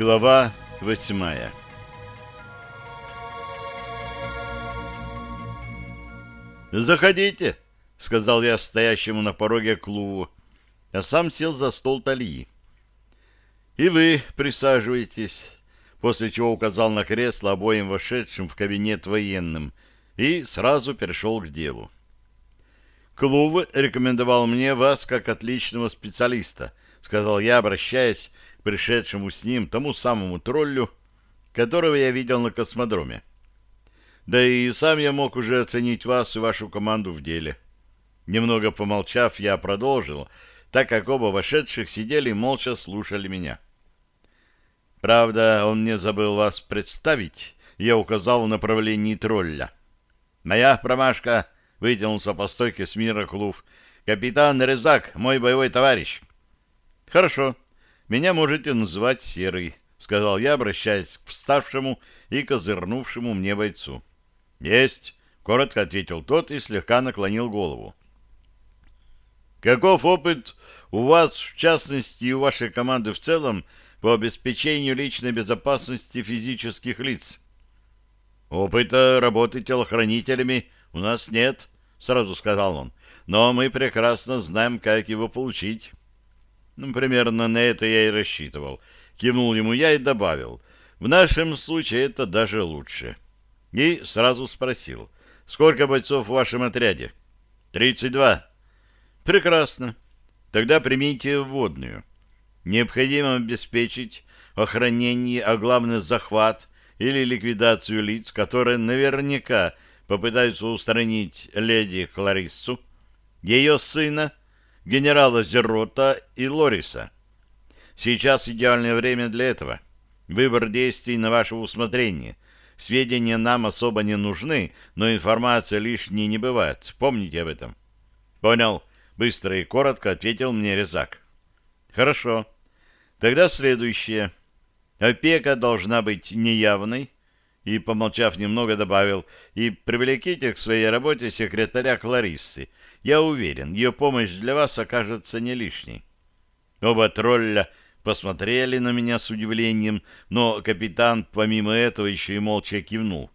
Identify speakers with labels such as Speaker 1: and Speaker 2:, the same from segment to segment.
Speaker 1: Глава восьмая «Заходите», — сказал я стоящему на пороге клубу, а сам сел за стол Талии. «И вы присаживайтесь», после чего указал на кресло обоим вошедшим в кабинет военным и сразу перешел к делу. «Клуб рекомендовал мне вас как отличного специалиста», — сказал я, обращаясь пришедшему с ним тому самому троллю, которого я видел на космодроме. Да и сам я мог уже оценить вас и вашу команду в деле. Немного помолчав, я продолжил, так как оба вошедших сидели и молча слушали меня. Правда, он не забыл вас представить, я указал в направлении тролля. Моя промашка вытянулся по стойке с мира Клув. Капитан Резак, мой боевой товарищ. Хорошо, меня можете называть Серый, сказал я, обращаясь к вставшему и козырнувшему мне бойцу. «Есть», — коротко ответил тот и слегка наклонил голову. «Каков опыт у вас, в частности, и у вашей команды в целом, по обеспечению личной безопасности физических лиц?» «Опыта работы телохранителями у нас нет», — сразу сказал он, «но мы прекрасно знаем, как его получить». Ну, примерно на это я и рассчитывал. Кивнул ему я и добавил, «В нашем случае это даже лучше» и сразу спросил, «Сколько бойцов в вашем отряде?» «Тридцать два». «Прекрасно. Тогда примите вводную. Необходимо обеспечить охранение, а главное захват или ликвидацию лиц, которые наверняка попытаются устранить леди Клариссу, ее сына, генерала Зерота и Лориса. Сейчас идеальное время для этого. Выбор действий на ваше усмотрение — Сведения нам особо не нужны, но информация лишней не бывает. Помните об этом? Понял. Быстро и коротко ответил мне Резак. Хорошо. Тогда следующее. Опека должна быть неявной. И, помолчав немного, добавил, и привлеките к своей работе секретаря Клариссы. Я уверен, ее помощь для вас окажется не лишней. Оба тролля посмотрели на меня с удивлением, но капитан помимо этого еще и молча кивнул.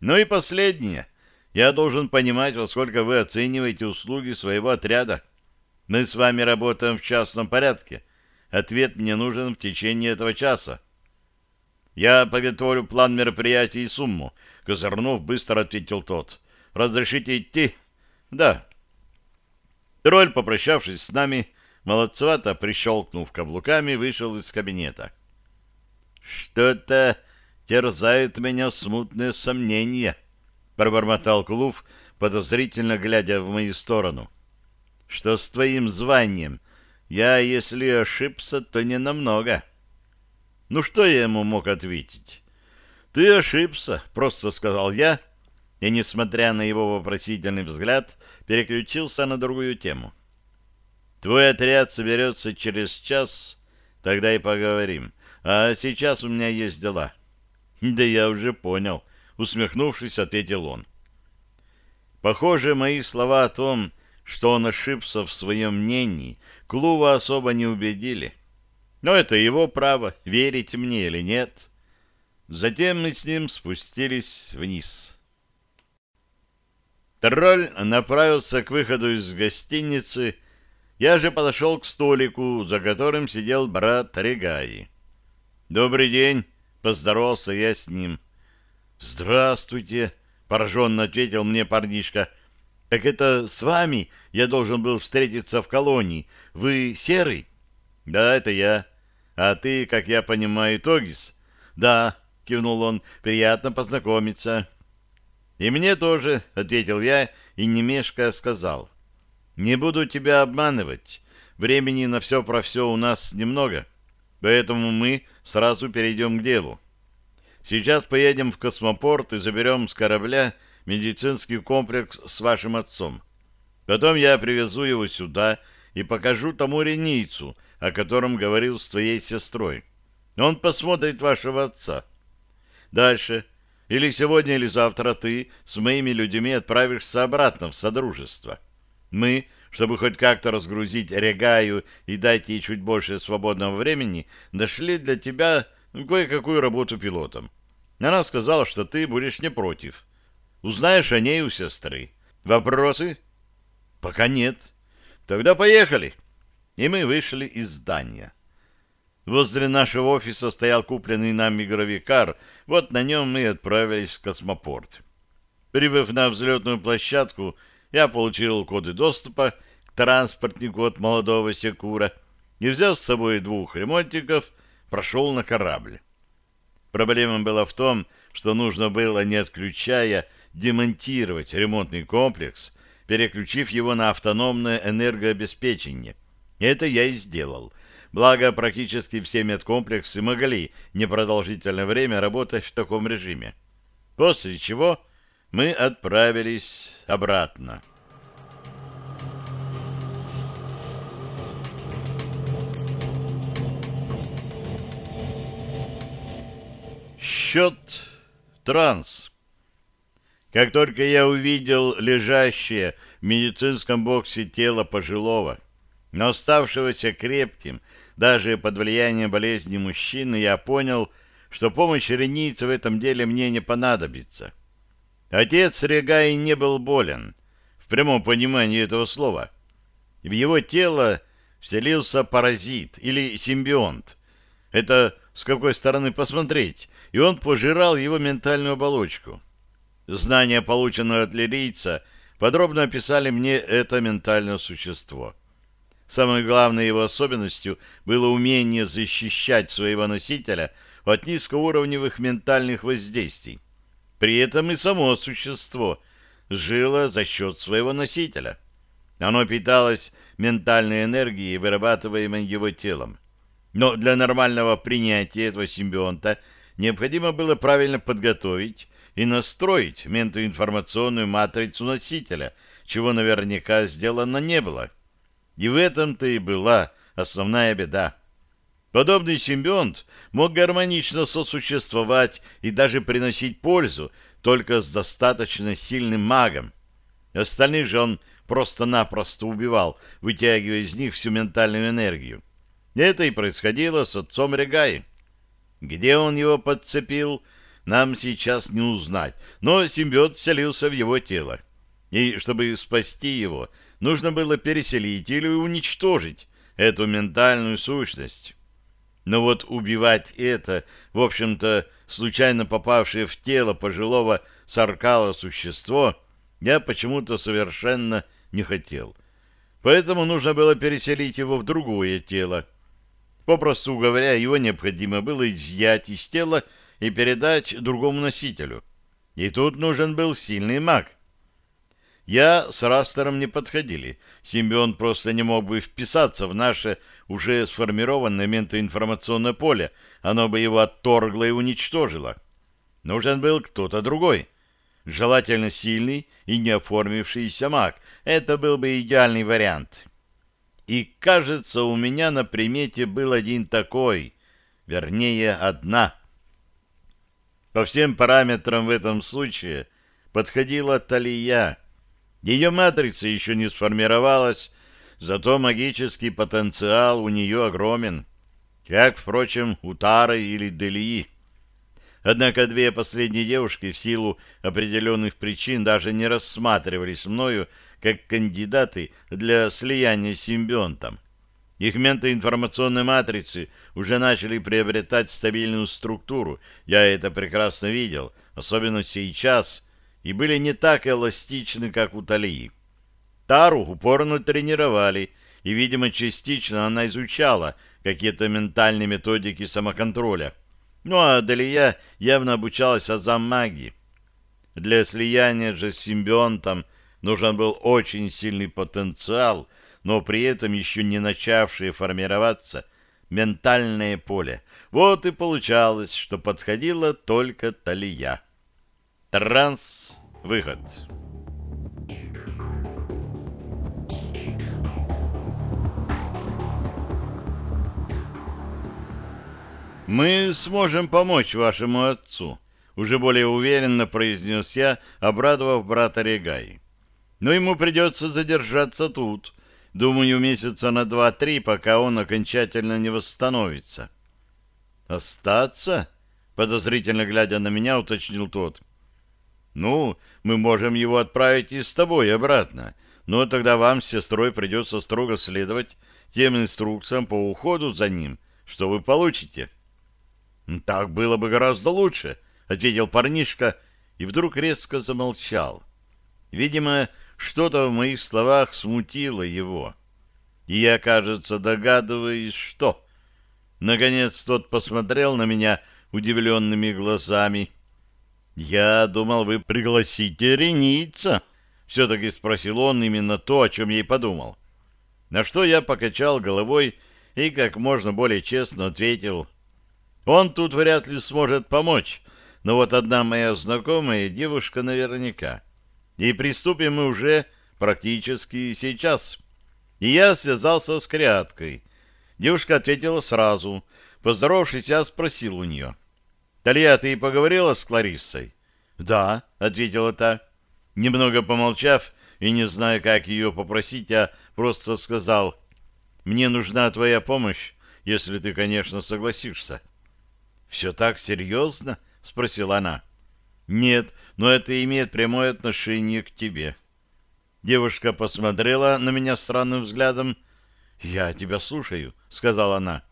Speaker 1: Ну и последнее. Я должен понимать, во сколько вы оцениваете услуги своего отряда. Мы с вами работаем в частном порядке. Ответ мне нужен в течение этого часа. Я подготовлю план мероприятий и сумму. Козырнов быстро ответил тот. Разрешите идти? Да. Тролль, попрощавшись с нами, молодцевато прищелкнув каблуками, вышел из кабинета. «Что-то терзает меня смутные сомнения», — пробормотал Клув, подозрительно глядя в мою сторону. «Что с твоим званием? Я, если ошибся, то не намного». Ну, что я ему мог ответить? «Ты ошибся», — просто сказал я, и, несмотря на его вопросительный взгляд, переключился на другую тему. Твой отряд соберется через час, тогда и поговорим. А сейчас у меня есть дела. Да я уже понял, усмехнувшись, ответил он. Похоже, мои слова о том, что он ошибся в своем мнении, Клува особо не убедили. Но это его право, верить мне или нет. Затем мы с ним спустились вниз. Тролль направился к выходу из гостиницы, я же подошел к столику, за которым сидел брат Регаи. «Добрый день!» — поздоровался я с ним. «Здравствуйте!» — пораженно ответил мне парнишка. «Так это с вами я должен был встретиться в колонии. Вы Серый?» «Да, это я. А ты, как я понимаю, Тогис?» «Да», — кивнул он, — «приятно познакомиться». «И мне тоже», — ответил я и немешко сказал. Не буду тебя обманывать. Времени на все про все у нас немного, поэтому мы сразу перейдем к делу. Сейчас поедем в космопорт и заберем с корабля медицинский комплекс с вашим отцом. Потом я привезу его сюда и покажу тому ренийцу, о котором говорил с твоей сестрой. Он посмотрит вашего отца. Дальше. Или сегодня, или завтра ты с моими людьми отправишься обратно в Содружество. Мы чтобы хоть как-то разгрузить Регаю и дать ей чуть больше свободного времени, нашли для тебя кое-какую работу пилотом. Она сказала, что ты будешь не против. Узнаешь о ней у сестры. Вопросы? Пока нет. Тогда поехали. И мы вышли из здания. Возле нашего офиса стоял купленный нами гравикар, вот на нем мы отправились в космопорт. Прибыв на взлетную площадку, я получил коды доступа к транспортнику от молодого Секура и, взяв с собой двух ремонтников, прошел на корабль. Проблема была в том, что нужно было, не отключая, демонтировать ремонтный комплекс, переключив его на автономное энергообеспечение. Это я и сделал. Благо, практически все медкомплексы могли непродолжительное время работать в таком режиме. После чего мы отправились обратно. Счет транс. Как только я увидел лежащее в медицинском боксе тело пожилого, но оставшегося крепким, даже под влиянием болезни мужчины, я понял, что помощь ренийца в этом деле мне не понадобится. Отец Регаи не был болен, в прямом понимании этого слова. В его тело вселился паразит или симбионт. Это с какой стороны посмотреть, и он пожирал его ментальную оболочку. Знания, полученные от лирийца, подробно описали мне это ментальное существо. Самой главной его особенностью было умение защищать своего носителя от низкоуровневых ментальных воздействий. При этом и само существо жило за счет своего носителя. Оно питалось ментальной энергией, вырабатываемой его телом. Но для нормального принятия этого симбионта необходимо было правильно подготовить и настроить ментоинформационную матрицу носителя, чего наверняка сделано не было. И в этом-то и была основная беда. Подобный симбионт мог гармонично сосуществовать и даже приносить пользу только с достаточно сильным магом. Остальных же он просто-напросто убивал, вытягивая из них всю ментальную энергию. Это и происходило с отцом Регаи. Где он его подцепил, нам сейчас не узнать, но симбиот вселился в его тело. И чтобы спасти его, нужно было переселить или уничтожить эту ментальную сущность. Но вот убивать это, в общем-то, случайно попавшее в тело пожилого саркала существо, я почему-то совершенно не хотел. Поэтому нужно было переселить его в другое тело. Попросту говоря, его необходимо было изъять из тела и передать другому носителю. И тут нужен был сильный маг. Я с Растером не подходили. Симбион просто не мог бы вписаться в наше уже сформированное ментоинформационное поле. Оно бы его отторгло и уничтожило. Нужен был кто-то другой. Желательно сильный и не оформившийся маг. Это был бы идеальный вариант. И, кажется, у меня на примете был один такой. Вернее, одна. По всем параметрам в этом случае подходила Талия. Ее матрица еще не сформировалась, зато магический потенциал у нее огромен, как, впрочем, у Тары или Делии. Однако две последние девушки в силу определенных причин даже не рассматривались мною как кандидаты для слияния с симбионтом. Их ментоинформационные матрицы уже начали приобретать стабильную структуру, я это прекрасно видел, особенно сейчас, и были не так эластичны, как у Талии. Тару упорно тренировали, и, видимо, частично она изучала какие-то ментальные методики самоконтроля. Ну а Далия явно обучалась азам магии. Для слияния же с симбионтом нужен был очень сильный потенциал, но при этом еще не начавшее формироваться ментальное поле. Вот и получалось, что подходила только Талия. Транс-выход. «Мы сможем помочь вашему отцу», — уже более уверенно произнес я, обрадовав брата Регай. «Но ему придется задержаться тут, Думаю, месяца на два-три, пока он окончательно не восстановится. «Остаться?» — подозрительно глядя на меня, уточнил тот. «Ну, мы можем его отправить и с тобой обратно, но тогда вам с сестрой придется строго следовать тем инструкциям по уходу за ним, что вы получите». «Так было бы гораздо лучше», — ответил парнишка и вдруг резко замолчал. Видимо, что-то в моих словах смутило его. И я, кажется, догадываюсь, что... Наконец тот посмотрел на меня удивленными глазами. «Я думал, вы пригласите реница», — все-таки спросил он именно то, о чем я и подумал. На что я покачал головой и как можно более честно ответил. «Он тут вряд ли сможет помочь, но вот одна моя знакомая девушка наверняка. И приступим мы уже практически сейчас». И я связался с кряткой. Девушка ответила сразу. Поздоровавшись, я спросил у нее. «Талья, ты поговорила с Клариссой?» «Да», — ответила та. Немного помолчав и не зная, как ее попросить, я просто сказал, «Мне нужна твоя помощь, если ты, конечно, согласишься». «Все так серьезно?» — спросила она. «Нет, но это имеет прямое отношение к тебе». Девушка посмотрела на меня странным взглядом. «Я тебя слушаю», — сказала она.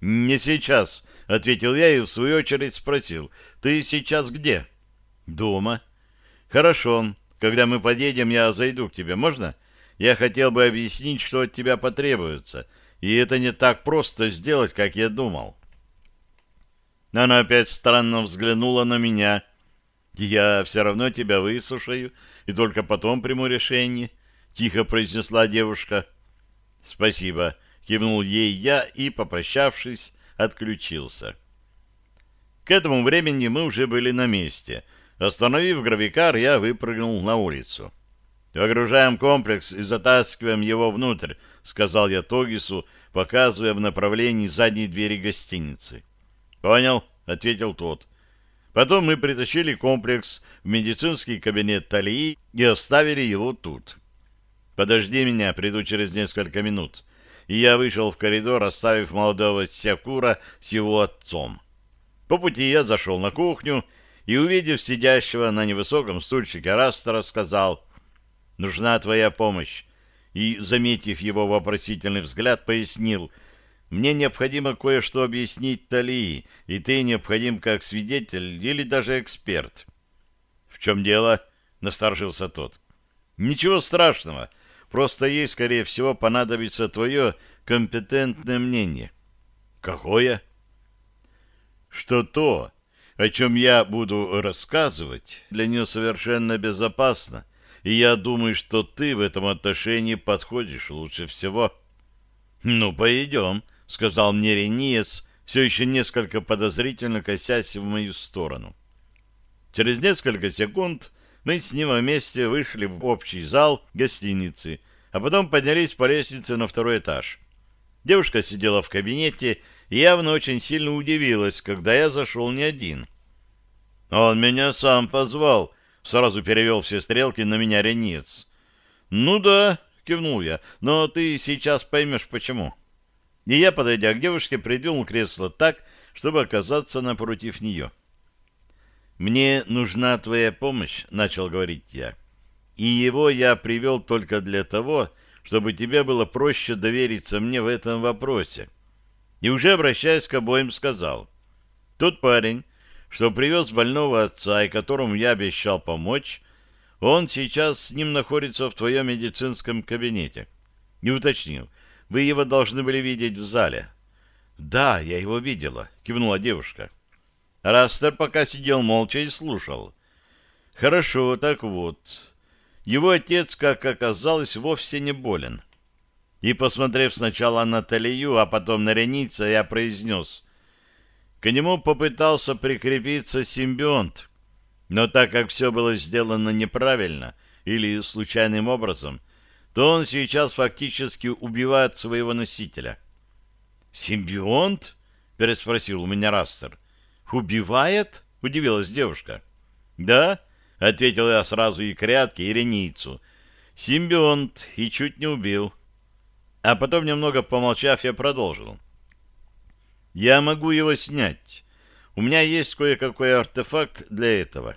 Speaker 1: «Не сейчас», — ответил я и в свою очередь спросил. «Ты сейчас где?» «Дома». «Хорошо. Когда мы подъедем, я зайду к тебе. Можно? Я хотел бы объяснить, что от тебя потребуется. И это не так просто сделать, как я думал». Она опять странно взглянула на меня. «Я все равно тебя выслушаю и только потом приму решение», — тихо произнесла девушка. «Спасибо», — кивнул ей я и, попрощавшись, отключился. К этому времени мы уже были на месте. Остановив гравикар, я выпрыгнул на улицу. «Выгружаем комплекс и затаскиваем его внутрь», — сказал я Тогису, показывая в направлении задней двери гостиницы. «Понял», — ответил тот. Потом мы притащили комплекс в медицинский кабинет Талии и оставили его тут. «Подожди меня, приду через несколько минут». И я вышел в коридор, оставив молодого Сякура с его отцом. По пути я зашел на кухню и, увидев сидящего на невысоком стульчике Растера, сказал «Нужна твоя помощь». И, заметив его вопросительный взгляд, пояснил — мне необходимо кое-что объяснить Талии, и ты необходим как свидетель или даже эксперт. — В чем дело? — насторожился тот. — Ничего страшного. Просто ей, скорее всего, понадобится твое компетентное мнение. — Какое? — Что то, о чем я буду рассказывать, для нее совершенно безопасно, и я думаю, что ты в этом отношении подходишь лучше всего. — Ну, пойдем, — сказал мне Рениец, все еще несколько подозрительно косясь в мою сторону. Через несколько секунд мы с ним вместе вышли в общий зал гостиницы, а потом поднялись по лестнице на второй этаж. Девушка сидела в кабинете и явно очень сильно удивилась, когда я зашел не один. «Он меня сам позвал», — сразу перевел все стрелки на меня Ренец. «Ну да», — кивнул я, — «но ты сейчас поймешь, почему». И я, подойдя к девушке, придвинул кресло так, чтобы оказаться напротив нее. «Мне нужна твоя помощь», — начал говорить я. «И его я привел только для того, чтобы тебе было проще довериться мне в этом вопросе». И уже обращаясь к обоим, сказал. «Тот парень, что привез больного отца и которому я обещал помочь, он сейчас с ним находится в твоем медицинском кабинете». И уточнил, вы его должны были видеть в зале. — Да, я его видела, — кивнула девушка. Растер пока сидел молча и слушал. — Хорошо, так вот. Его отец, как оказалось, вовсе не болен. И, посмотрев сначала на Талию, а потом на Реница, я произнес. К нему попытался прикрепиться симбионт. Но так как все было сделано неправильно или случайным образом, то он сейчас фактически убивает своего носителя. «Симбионт?» — переспросил у меня Растер. «Убивает?» — удивилась девушка. «Да?» — ответил я сразу и крятке, и реницу. «Симбионт, и чуть не убил». А потом, немного помолчав, я продолжил. Я могу его снять. У меня есть кое-какой артефакт для этого.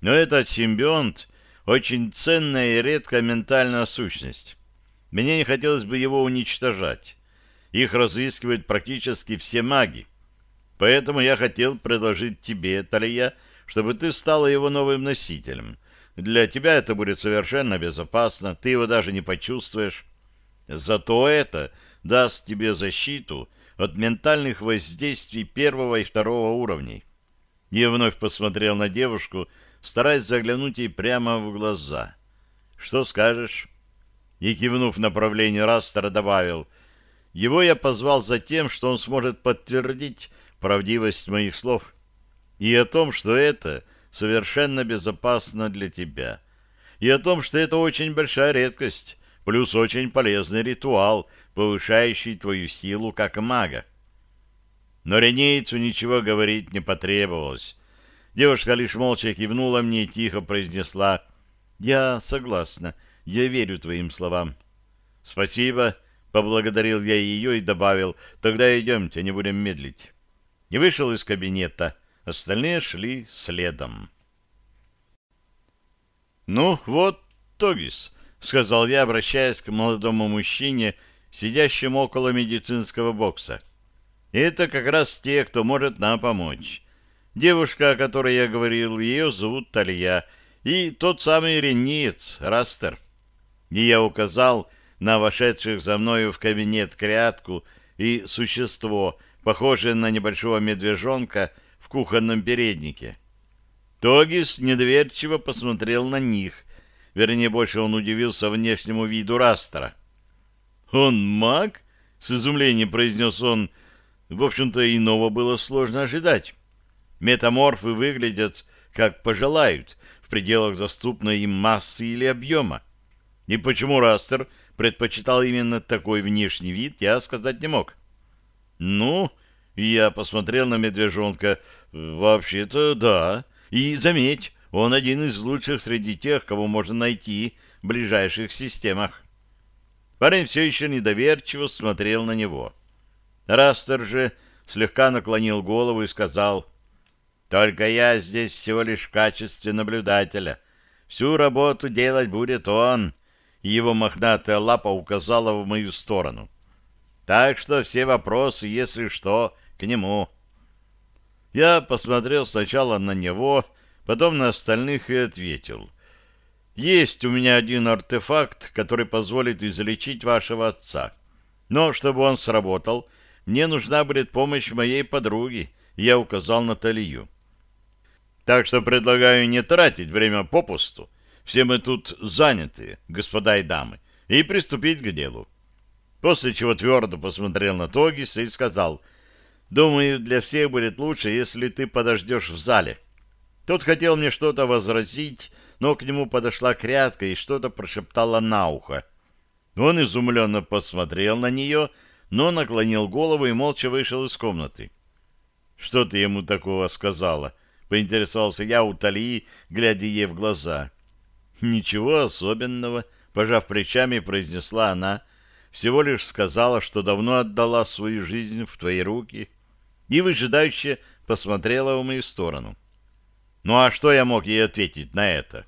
Speaker 1: Но этот симбионт очень ценная и редкая ментальная сущность. Мне не хотелось бы его уничтожать. Их разыскивают практически все маги. Поэтому я хотел предложить тебе, Талия, чтобы ты стала его новым носителем. Для тебя это будет совершенно безопасно, ты его даже не почувствуешь. Зато это даст тебе защиту от ментальных воздействий первого и второго уровней. Я вновь посмотрел на девушку, стараясь заглянуть ей прямо в глаза. «Что скажешь?» И, кивнув в направлении Растера, добавил, «Его я позвал за тем, что он сможет подтвердить правдивость моих слов и о том, что это совершенно безопасно для тебя, и о том, что это очень большая редкость, плюс очень полезный ритуал, повышающий твою силу как мага. Но ренейцу ничего говорить не потребовалось. Девушка лишь молча кивнула мне и тихо произнесла «Я согласна, я верю твоим словам». «Спасибо», — поблагодарил я ее и добавил «Тогда идемте, не будем медлить». И вышел из кабинета, остальные шли следом. «Ну вот, Тогис», — сказал я, обращаясь к молодому мужчине, сидящему около медицинского бокса. «Это как раз те, кто может нам помочь. Девушка, о которой я говорил, ее зовут Талья, и тот самый ренец, Растер. И я указал на вошедших за мною в кабинет крятку и существо, похожее на небольшого медвежонка в кухонном переднике. Тогис недоверчиво посмотрел на них, Вернее, больше он удивился внешнему виду Растера. «Он маг?» — с изумлением произнес он. В общем-то, иного было сложно ожидать. Метаморфы выглядят, как пожелают, в пределах заступной им массы или объема. И почему Растер предпочитал именно такой внешний вид, я сказать не мог. «Ну...» — я посмотрел на медвежонка. «Вообще-то, да. И заметь, он один из лучших среди тех, кого можно найти в ближайших системах. Парень все еще недоверчиво смотрел на него. Растер же слегка наклонил голову и сказал, «Только я здесь всего лишь в качестве наблюдателя. Всю работу делать будет он». Его мохнатая лапа указала в мою сторону. «Так что все вопросы, если что, к нему». Я посмотрел сначала на него, потом на остальных и ответил. «Есть у меня один артефакт, который позволит излечить вашего отца. Но чтобы он сработал, мне нужна будет помощь моей подруги», — я указал на Талию. «Так что предлагаю не тратить время попусту. Все мы тут заняты, господа и дамы, и приступить к делу». После чего твердо посмотрел на Тогиса и сказал, «Думаю, для всех будет лучше, если ты подождешь в зале». Тот хотел мне что-то возразить, но к нему подошла крятка и что-то прошептала на ухо. Он изумленно посмотрел на нее, но наклонил голову и молча вышел из комнаты. «Что ты ему такого сказала?» — поинтересовался я у Талии, глядя ей в глаза. «Ничего особенного», — пожав плечами, произнесла она. «Всего лишь сказала, что давно отдала свою жизнь в твои руки» и выжидающе посмотрела в мою сторону. Ну а что я мог ей ответить на это?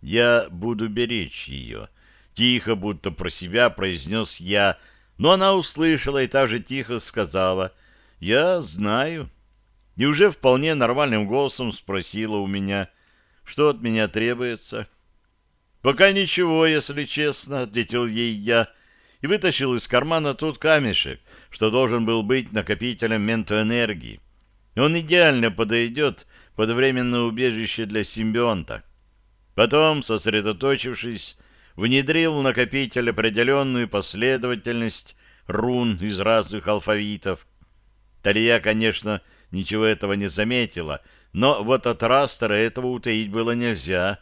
Speaker 1: Я буду беречь ее. Тихо, будто про себя произнес я, но она услышала и также тихо сказала «Я знаю». И уже вполне нормальным голосом спросила у меня, что от меня требуется. «Пока ничего, если честно», — ответил ей я, и вытащил из кармана тот камешек, что должен был быть накопителем ментоэнергии. Он идеально подойдет под временное убежище для симбионта. Потом, сосредоточившись, внедрил в накопитель определенную последовательность рун из разных алфавитов. Талия, конечно, ничего этого не заметила, но вот от Растера этого утаить было нельзя.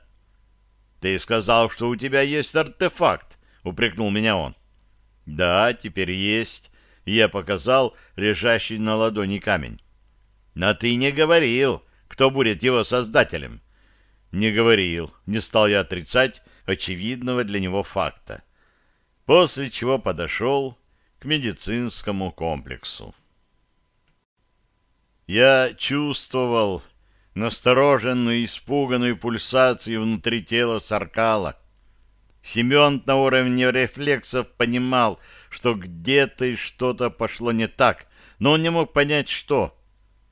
Speaker 1: «Ты сказал, что у тебя есть артефакт», — упрекнул меня он. «Да, теперь есть», — я показал лежащий на ладони камень. «Но ты не говорил, кто будет его создателем? Не говорил, не стал я отрицать очевидного для него факта. после чего подошел к медицинскому комплексу. Я чувствовал настороженную и испуганную пульсацию внутри тела Саркала. Семен на уровне рефлексов понимал, что где-то и что-то пошло не так, но он не мог понять, что.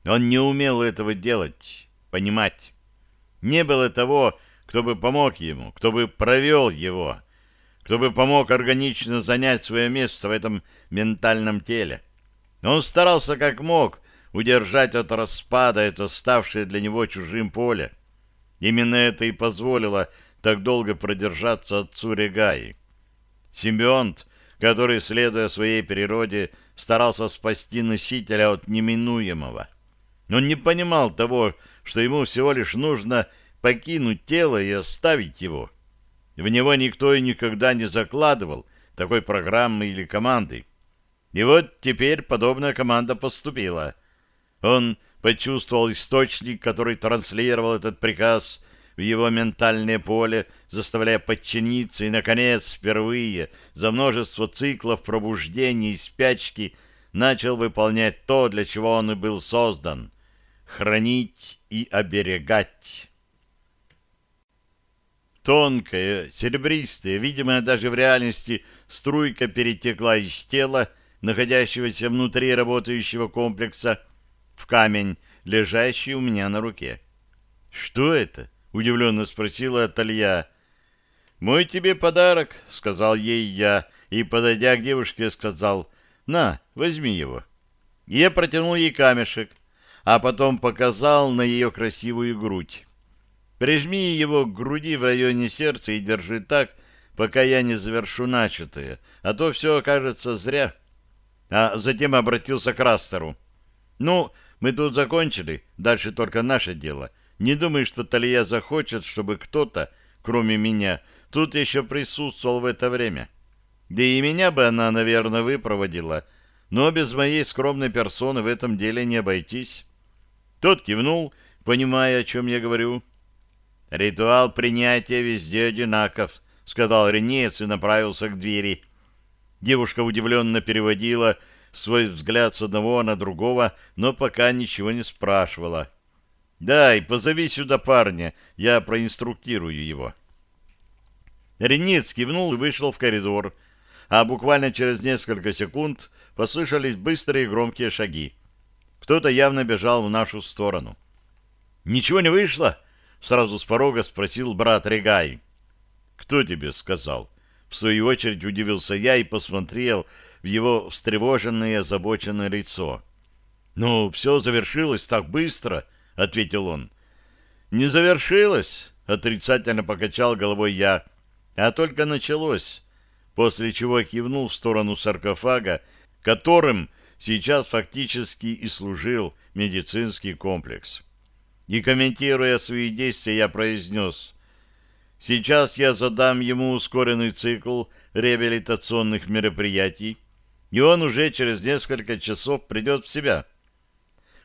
Speaker 1: Он не умел этого делать, понимать. Не было того, кто бы помог ему, кто бы провел его, кто бы помог органично занять свое место в этом ментальном теле. Он старался как мог удержать от распада это ставшее для него чужим поле. Именно это и позволило так долго продержаться отцу Регаи. Симбионт, который, следуя своей природе, старался спасти носителя от неминуемого. Он не понимал того, что ему всего лишь нужно покинуть тело и оставить его. В него никто и никогда не закладывал такой программы или команды. И вот теперь подобная команда поступила. Он почувствовал источник, который транслировал этот приказ в его ментальное поле, заставляя подчиниться, и, наконец, впервые за множество циклов пробуждения и спячки начал выполнять то, для чего он и был создан — хранить и оберегать. Тонкая, серебристая, видимая даже в реальности, струйка перетекла из тела, находящегося внутри работающего комплекса, в камень, лежащий у меня на руке. «Что это?» — удивленно спросила Аталья. «Мой тебе подарок», — сказал ей я, и, подойдя к девушке, сказал, «На, возьми его». Я протянул ей камешек, а потом показал на ее красивую грудь. Прижми его к груди в районе сердца и держи так, пока я не завершу начатое, а то все окажется зря. А затем обратился к Растеру. «Ну, мы тут закончили, дальше только наше дело. Не думай, что Талия захочет, чтобы кто-то, кроме меня, тут еще присутствовал в это время. Да и меня бы она, наверное, выпроводила, но без моей скромной персоны в этом деле не обойтись». Тот кивнул, понимая, о чем я говорю. «Ритуал принятия везде одинаков», — сказал Ренец и направился к двери. Девушка удивленно переводила свой взгляд с одного на другого, но пока ничего не спрашивала. «Дай, позови сюда парня, я проинструктирую его». Ренец кивнул и вышел в коридор, а буквально через несколько секунд послышались быстрые и громкие шаги. Кто-то явно бежал в нашу сторону. «Ничего не вышло?» — сразу с порога спросил брат Регай. «Кто тебе сказал?» В свою очередь удивился я и посмотрел в его встревоженное и озабоченное лицо. «Ну, все завершилось так быстро», — ответил он. «Не завершилось», — отрицательно покачал головой я, — «а только началось», после чего кивнул в сторону саркофага, которым сейчас фактически и служил медицинский комплекс. И комментируя свои действия, я произнес, «Сейчас я задам ему ускоренный цикл реабилитационных мероприятий, и он уже через несколько часов придет в себя.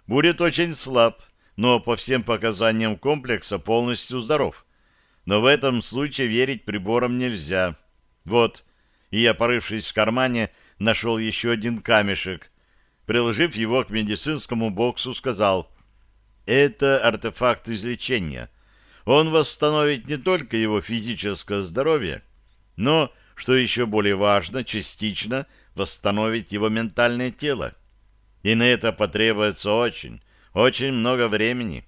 Speaker 1: Будет очень слаб, но по всем показаниям комплекса полностью здоров. Но в этом случае верить приборам нельзя. Вот, и я, порывшись в кармане, нашел еще один камешек. Приложив его к медицинскому боксу, сказал, это артефакт излечения. Он восстановит не только его физическое здоровье, но, что еще более важно, частично восстановит его ментальное тело. И на это потребуется очень, очень много времени.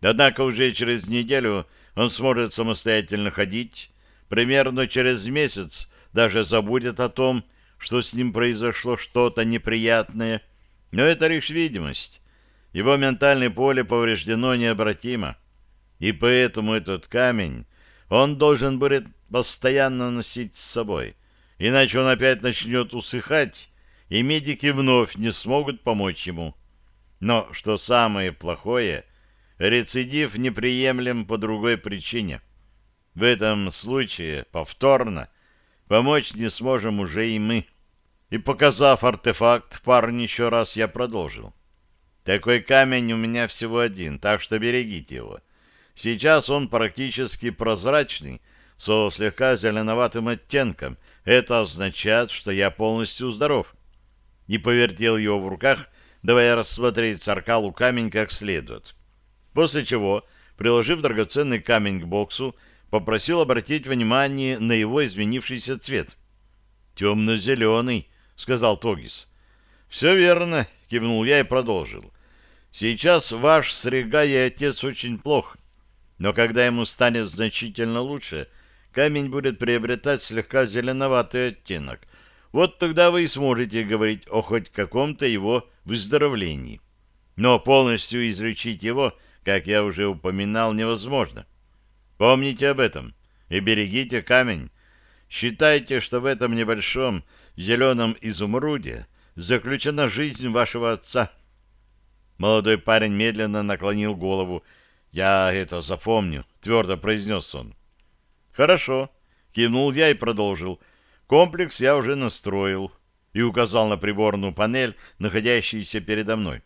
Speaker 1: Однако уже через неделю он сможет самостоятельно ходить, примерно через месяц даже забудет о том, что с ним произошло что-то неприятное, но это лишь видимость. Его ментальное поле повреждено необратимо. И поэтому этот камень он должен будет постоянно носить с собой. Иначе он опять начнет усыхать, и медики вновь не смогут помочь ему. Но, что самое плохое, рецидив неприемлем по другой причине. В этом случае повторно помочь не сможем уже и мы. И показав артефакт, парень еще раз я продолжил. Такой камень у меня всего один, так что берегите его. Сейчас он практически прозрачный, со слегка зеленоватым оттенком. Это означает, что я полностью здоров. И повертел его в руках, давая рассмотреть Саркалу камень как следует. После чего, приложив драгоценный камень к боксу, попросил обратить внимание на его изменившийся цвет. «Темно-зеленый», — сказал Тогис. «Все верно», — кивнул я и продолжил. «Сейчас ваш срегай отец очень плох, но когда ему станет значительно лучше, камень будет приобретать слегка зеленоватый оттенок. Вот тогда вы и сможете говорить о хоть каком-то его выздоровлении. Но полностью излечить его, как я уже упоминал, невозможно. Помните об этом и берегите камень. Считайте, что в этом небольшом зеленом изумруде заключена жизнь вашего отца. Молодой парень медленно наклонил голову. «Я это запомню», — твердо произнес он. «Хорошо», — кивнул я и продолжил. «Комплекс я уже настроил» и указал на приборную панель, находящуюся передо мной.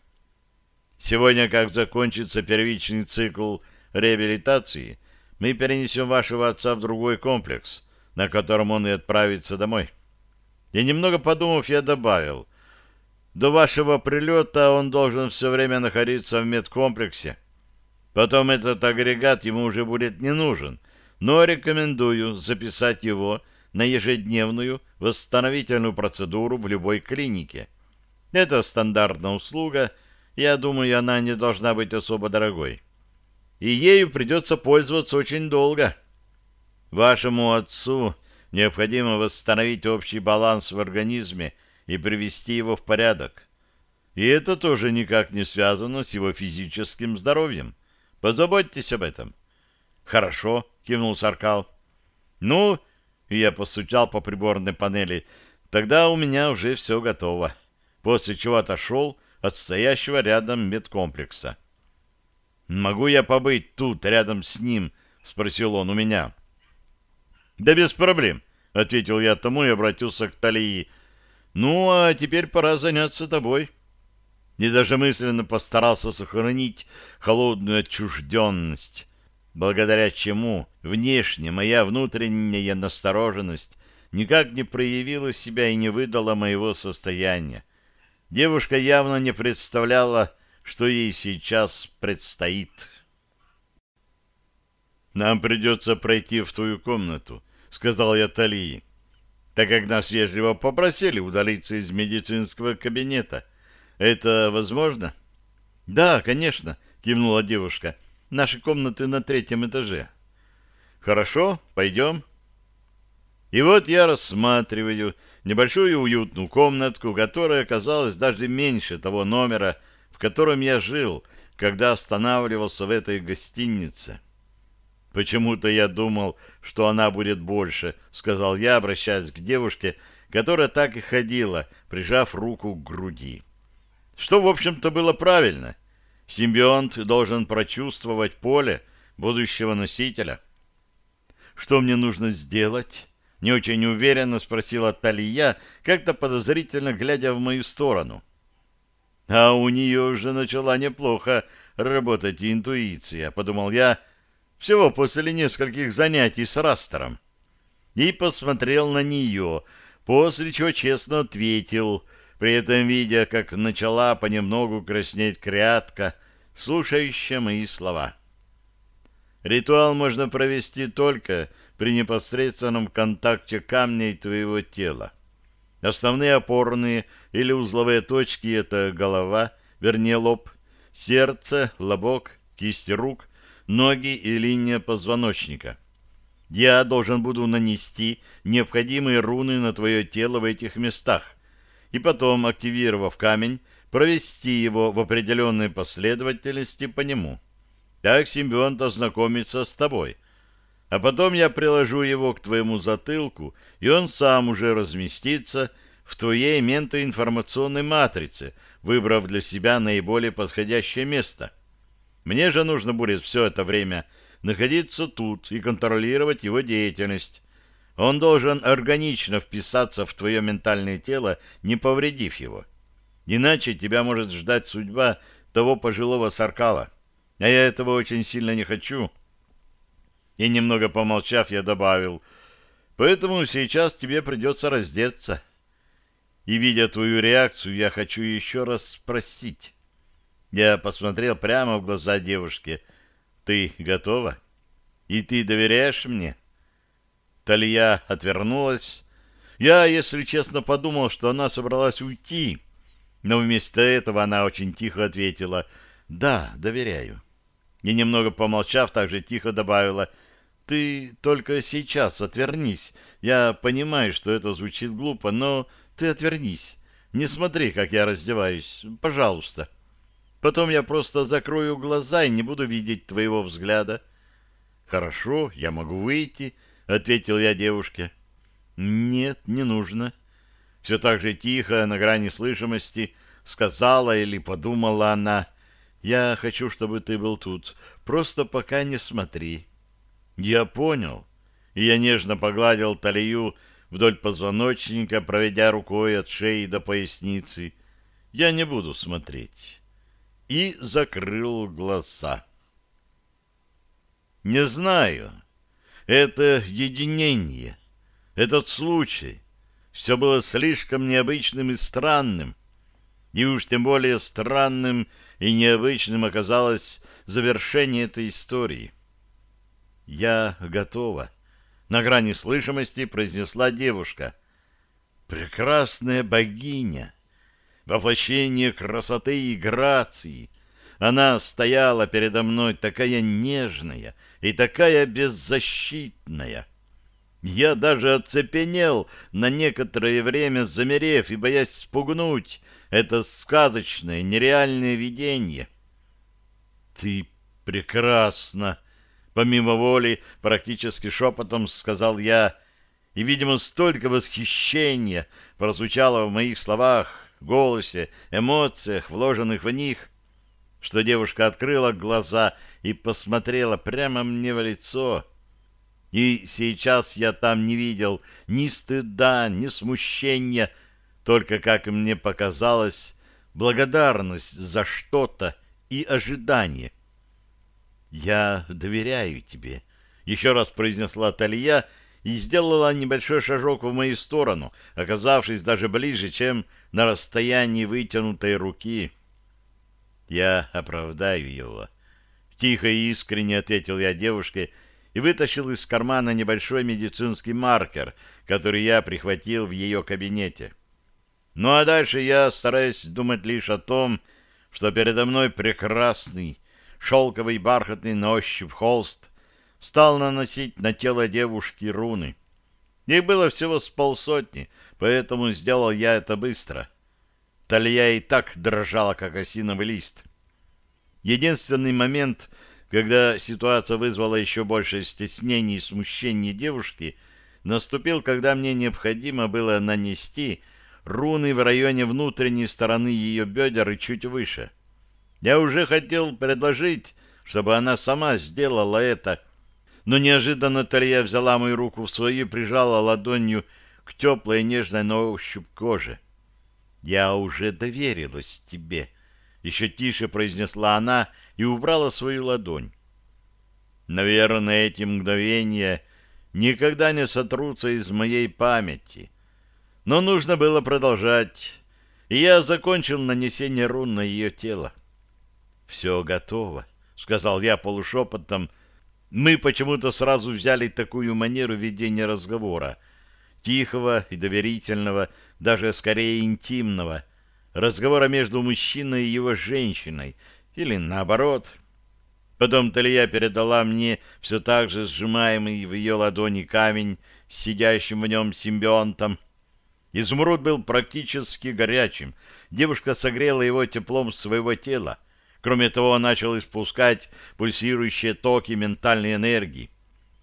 Speaker 1: Сегодня, как закончится первичный цикл реабилитации, мы перенесем вашего отца в другой комплекс, на котором он и отправится домой. И немного подумав, я добавил, до вашего прилета он должен все время находиться в медкомплексе. Потом этот агрегат ему уже будет не нужен, но рекомендую записать его на ежедневную восстановительную процедуру в любой клинике. Это стандартная услуга, я думаю, она не должна быть особо дорогой. И ею придется пользоваться очень долго. Вашему отцу необходимо восстановить общий баланс в организме и привести его в порядок. И это тоже никак не связано с его физическим здоровьем. Позаботьтесь об этом. Хорошо, кивнул Саркал. Ну, я постучал по приборной панели. Тогда у меня уже все готово. После чего отошел от стоящего рядом медкомплекса. «Могу я побыть тут, рядом с ним?» — спросил он у меня. «Да без проблем», — ответил я тому и обратился к Талии. «Ну, а теперь пора заняться тобой». И даже мысленно постарался сохранить холодную отчужденность, благодаря чему внешне моя внутренняя настороженность никак не проявила себя и не выдала моего состояния. Девушка явно не представляла, что ей сейчас предстоит. «Нам придется пройти в твою комнату», — сказал я Талии, так как нас вежливо попросили удалиться из медицинского кабинета. Это возможно? «Да, конечно», — кивнула девушка. «Наши комнаты на третьем этаже». «Хорошо, пойдем». И вот я рассматриваю небольшую уютную комнатку, которая оказалась даже меньше того номера, в котором я жил, когда останавливался в этой гостинице. «Почему-то я думал, что она будет больше», — сказал я, обращаясь к девушке, которая так и ходила, прижав руку к груди. Что, в общем-то, было правильно. Симбионт должен прочувствовать поле будущего носителя. «Что мне нужно сделать?» Не очень уверенно спросила Талия, как-то подозрительно глядя в мою сторону. А у нее уже начала неплохо работать интуиция, подумал я, всего после нескольких занятий с Растером. И посмотрел на нее, после чего честно ответил, при этом видя, как начала понемногу краснеть крятка, слушающая мои слова. Ритуал можно провести только при непосредственном контакте камня и твоего тела. Основные опорные или узловые точки — это голова, вернее лоб, сердце, лобок, кисти рук, ноги и линия позвоночника. Я должен буду нанести необходимые руны на твое тело в этих местах, и потом, активировав камень, провести его в определенной последовательности по нему. Так симбионт ознакомится с тобой, а потом я приложу его к твоему затылку, и он сам уже разместится в твоей ментоинформационной матрице, выбрав для себя наиболее подходящее место. Мне же нужно будет все это время находиться тут и контролировать его деятельность. Он должен органично вписаться в твое ментальное тело, не повредив его. Иначе тебя может ждать судьба того пожилого саркала. А я этого очень сильно не хочу. И немного помолчав, я добавил, «Поэтому сейчас тебе придется раздеться». И, видя твою реакцию, я хочу еще раз спросить. Я посмотрел прямо в глаза девушке. «Ты готова? И ты доверяешь мне?» Талия отвернулась. Я, если честно, подумал, что она собралась уйти, но вместо этого она очень тихо ответила «Да, доверяю». И немного помолчав, также тихо добавила «Ты только сейчас отвернись. Я понимаю, что это звучит глупо, но ты отвернись. Не смотри, как я раздеваюсь. Пожалуйста». Потом я просто закрою глаза и не буду видеть твоего взгляда. Хорошо, я могу выйти, ответил я девушке. Нет, не нужно. Все так же тихо, на грани слышимости, сказала или подумала она. Я хочу, чтобы ты был тут. Просто пока не смотри. Я понял. И я нежно погладил талию вдоль позвоночника, проведя рукой от шеи до поясницы. Я не буду смотреть и закрыл глаза. Не знаю. Это единение, этот случай. Все было слишком необычным и странным. И уж тем более странным и необычным оказалось завершение этой истории. «Я готова», — на грани слышимости произнесла девушка. «Прекрасная богиня!» воплощение красоты и грации. Она стояла передо мной такая нежная и такая беззащитная. Я даже оцепенел на некоторое время, замерев и боясь спугнуть это сказочное, нереальное видение. «Ты прекрасна!» Помимо воли, практически шепотом сказал я, и, видимо, столько восхищения прозвучало в моих словах, голосе, эмоциях, вложенных в них, что девушка открыла глаза и посмотрела прямо мне в лицо. И сейчас я там не видел ни стыда, ни смущения, только, как мне показалось, благодарность за что-то и ожидание. «Я доверяю тебе», — еще раз произнесла Талия и сделала небольшой шажок в мою сторону, оказавшись даже ближе, чем на расстоянии вытянутой руки. «Я оправдаю его», — тихо и искренне ответил я девушке и вытащил из кармана небольшой медицинский маркер, который я прихватил в ее кабинете. Ну а дальше я стараюсь думать лишь о том, что передо мной прекрасный, шелковый бархатный на ощупь холст стал наносить на тело девушки руны. Их было всего с полсотни, поэтому сделал я это быстро. Талия и так дрожала, как осиновый лист. Единственный момент, когда ситуация вызвала еще больше стеснений и смущений девушки, наступил, когда мне необходимо было нанести руны в районе внутренней стороны ее бедер и чуть выше. Я уже хотел предложить, чтобы она сама сделала это, но неожиданно Талья взяла мою руку в свою и прижала ладонью к теплой нежной на ощупь коже. «Я уже доверилась тебе», — еще тише произнесла она и убрала свою ладонь. Наверное, эти мгновения никогда не сотрутся из моей памяти. Но нужно было продолжать, и я закончил нанесение рун на ее тело. «Все готово», — сказал я полушепотом, — мы почему-то сразу взяли такую манеру ведения разговора, тихого и доверительного, даже скорее интимного, разговора между мужчиной и его женщиной, или наоборот. Потом Талия передала мне все так же сжимаемый в ее ладони камень с сидящим в нем симбионтом. Изумруд был практически горячим. Девушка согрела его теплом своего тела, Кроме того, он начал испускать пульсирующие токи ментальной энергии.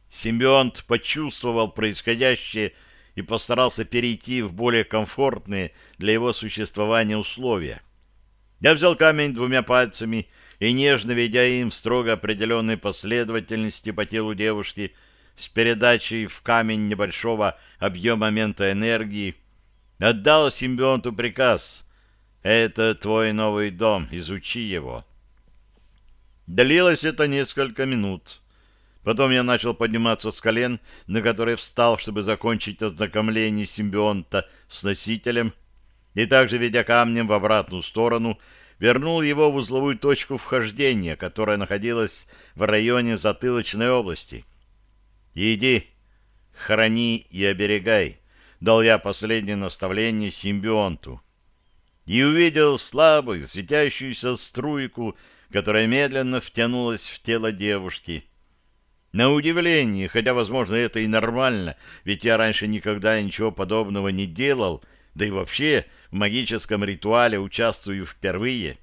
Speaker 1: Симбионт почувствовал происходящее и постарался перейти в более комфортные для его существования условия. Я взял камень двумя пальцами и, нежно ведя им строго определенной последовательности по телу девушки, с передачей в камень небольшого объема мента энергии, отдал симбионту приказ «Это твой новый дом, изучи его». Длилось это несколько минут. Потом я начал подниматься с колен, на которые встал, чтобы закончить ознакомление симбионта с носителем, и также, ведя камнем в обратную сторону, вернул его в узловую точку вхождения, которая находилась в районе затылочной области. «Иди, храни и оберегай», — дал я последнее наставление симбионту. И увидел слабую, светящуюся струйку, которая медленно втянулась в тело девушки. На удивление, хотя, возможно, это и нормально, ведь я раньше никогда ничего подобного не делал, да и вообще в магическом ритуале участвую впервые.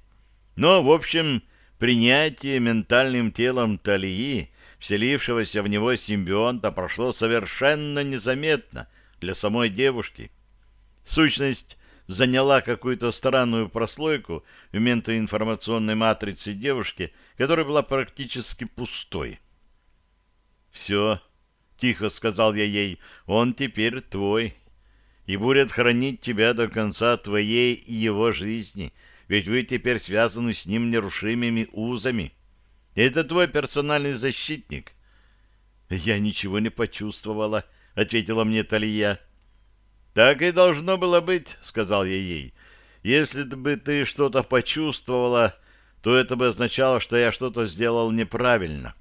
Speaker 1: Но, в общем, принятие ментальным телом Талии, вселившегося в него симбионта, прошло совершенно незаметно для самой девушки. Сущность заняла какую-то странную прослойку в ментоинформационной матрице девушки, которая была практически пустой. «Все», — тихо сказал я ей, — «он теперь твой и будет хранить тебя до конца твоей и его жизни, ведь вы теперь связаны с ним нерушимыми узами. Это твой персональный защитник». «Я ничего не почувствовала», — ответила мне Талия. «Так и должно было быть», — сказал я ей. «Если бы ты что-то почувствовала, то это бы означало, что я что-то сделал неправильно».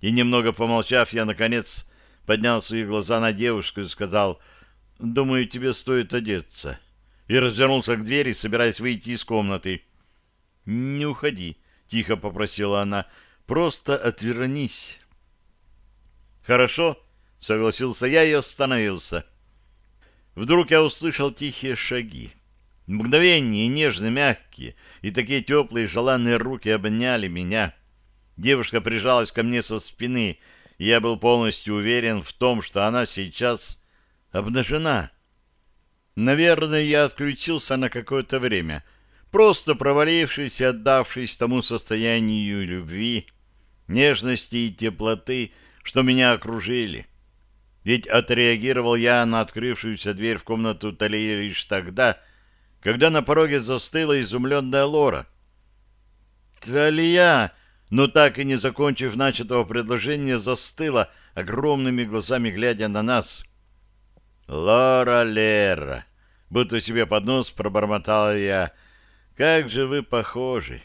Speaker 1: И немного помолчав, я, наконец, поднял свои глаза на девушку и сказал, «Думаю, тебе стоит одеться». И развернулся к двери, собираясь выйти из комнаты. «Не уходи», — тихо попросила она, — «просто отвернись». «Хорошо», — согласился я и остановился. Вдруг я услышал тихие шаги. Мгновение, нежно мягкие, и такие теплые желанные руки обняли меня. Девушка прижалась ко мне со спины, и я был полностью уверен в том, что она сейчас обнажена. Наверное, я отключился на какое-то время, просто провалившись и отдавшись тому состоянию любви, нежности и теплоты, что меня окружили. Ведь отреагировал я на открывшуюся дверь в комнату Талии лишь тогда, когда на пороге застыла изумленная Лора. «Талия!» но так и не закончив начатого предложения, застыла, огромными глазами глядя на нас. «Лора Лера!» — будто себе под нос пробормотал я. «Как же вы похожи!»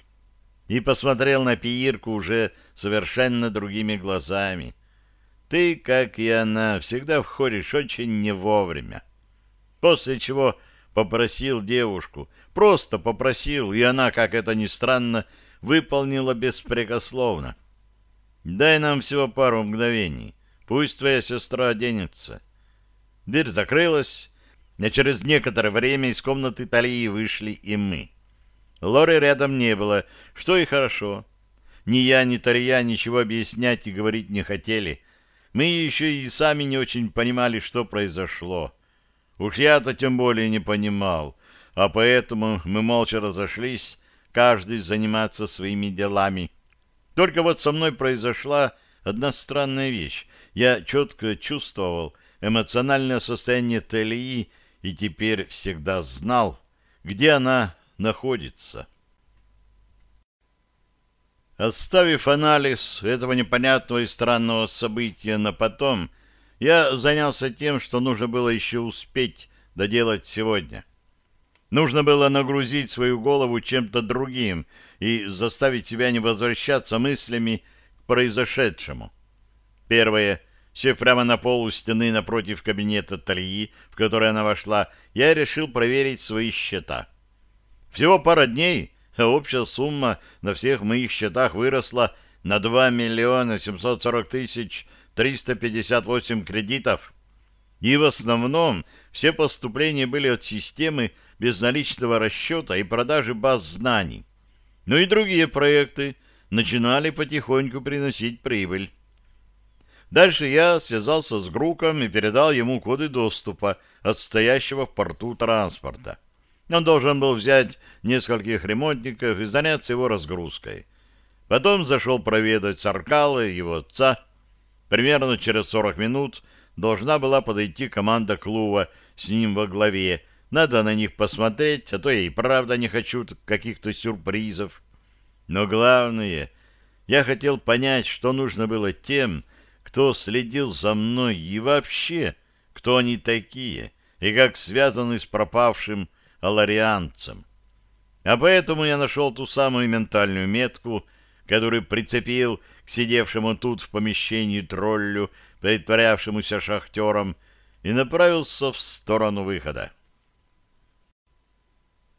Speaker 1: И посмотрел на Пиирку уже совершенно другими глазами. «Ты, как и она, всегда входишь очень не вовремя». После чего попросил девушку, просто попросил, и она, как это ни странно, — выполнила беспрекословно. «Дай нам всего пару мгновений. Пусть твоя сестра оденется». Дверь закрылась, а через некоторое время из комнаты Талии вышли и мы. Лоры рядом не было, что и хорошо. Ни я, ни Талия ничего объяснять и говорить не хотели. Мы еще и сами не очень понимали, что произошло. Уж я-то тем более не понимал, а поэтому мы молча разошлись, каждый заниматься своими делами. Только вот со мной произошла одна странная вещь. Я четко чувствовал эмоциональное состояние Телии и теперь всегда знал, где она находится. Оставив анализ этого непонятного и странного события на потом, я занялся тем, что нужно было еще успеть доделать сегодня. Нужно было нагрузить свою голову чем-то другим и заставить себя не возвращаться мыслями к произошедшему. Первое. Сев прямо на пол у стены напротив кабинета Талии, в который она вошла, я решил проверить свои счета. Всего пара дней, а общая сумма на всех моих счетах выросла на 2 миллиона 740 тысяч 358 кредитов. И в основном все поступления были от системы безналичного расчета и продажи баз знаний. Но и другие проекты начинали потихоньку приносить прибыль. Дальше я связался с Груком и передал ему коды доступа от стоящего в порту транспорта. Он должен был взять нескольких ремонтников и заняться его разгрузкой. Потом зашел проведать Саркала и его отца. Примерно через 40 минут должна была подойти команда клуба с ним во главе, надо на них посмотреть, а то я и правда не хочу каких-то сюрпризов. Но главное, Я хотел понять, что нужно было тем, кто следил за мной и вообще, кто они такие и как связаны с пропавшим аларианцем. А поэтому я нашел ту самую ментальную метку, которую прицепил к сидевшему тут в помещении троллю, притворявшемуся шахтером, и направился в сторону выхода.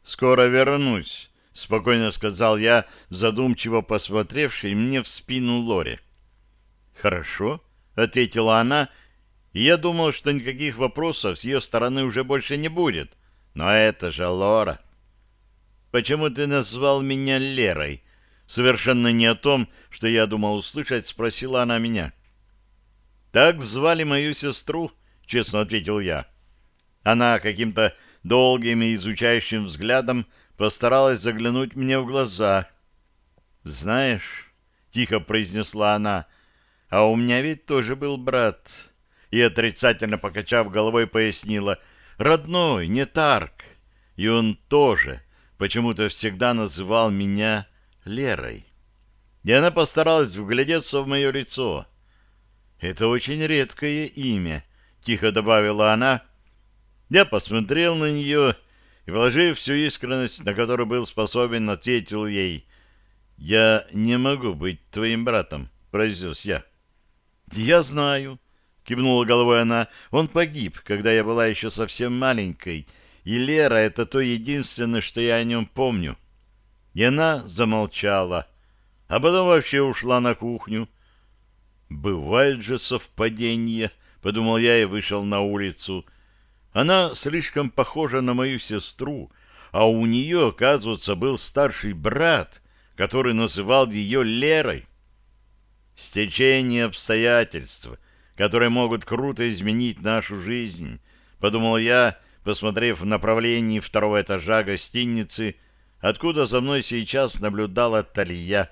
Speaker 1: «Скоро вернусь», — спокойно сказал я, задумчиво посмотревший мне в спину Лоре. «Хорошо», — ответила она, и я думал, что никаких вопросов с ее стороны уже больше не будет. Но это же Лора. «Почему ты назвал меня Лерой?» Совершенно не о том, что я думал услышать, спросила она меня. «Так звали мою сестру», — честно ответил я. Она каким-то долгим и изучающим взглядом постаралась заглянуть мне в глаза. «Знаешь», — тихо произнесла она, — «а у меня ведь тоже был брат». И отрицательно покачав головой, пояснила, «Родной, не Тарк». И он тоже почему-то всегда называл меня Лерой. И она постаралась вглядеться в мое лицо. «Это очень редкое имя», — тихо добавила она. Я посмотрел на нее и, вложив всю искренность, на которую был способен, ответил ей. «Я не могу быть твоим братом», — произнес я. «Я знаю», — кивнула головой она. «Он погиб, когда я была еще совсем маленькой, и Лера — это то единственное, что я о нем помню». И она замолчала, а потом вообще ушла на кухню. «Бывает же совпадение», — подумал я и вышел на улицу. «Она слишком похожа на мою сестру, а у нее, оказывается, был старший брат, который называл ее Лерой. Стечение обстоятельств, которые могут круто изменить нашу жизнь», — подумал я, посмотрев в направлении второго этажа гостиницы откуда за мной сейчас наблюдала Талия.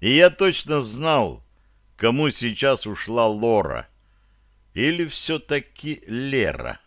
Speaker 1: И я точно знал, кому сейчас ушла Лора. Или все-таки Лера.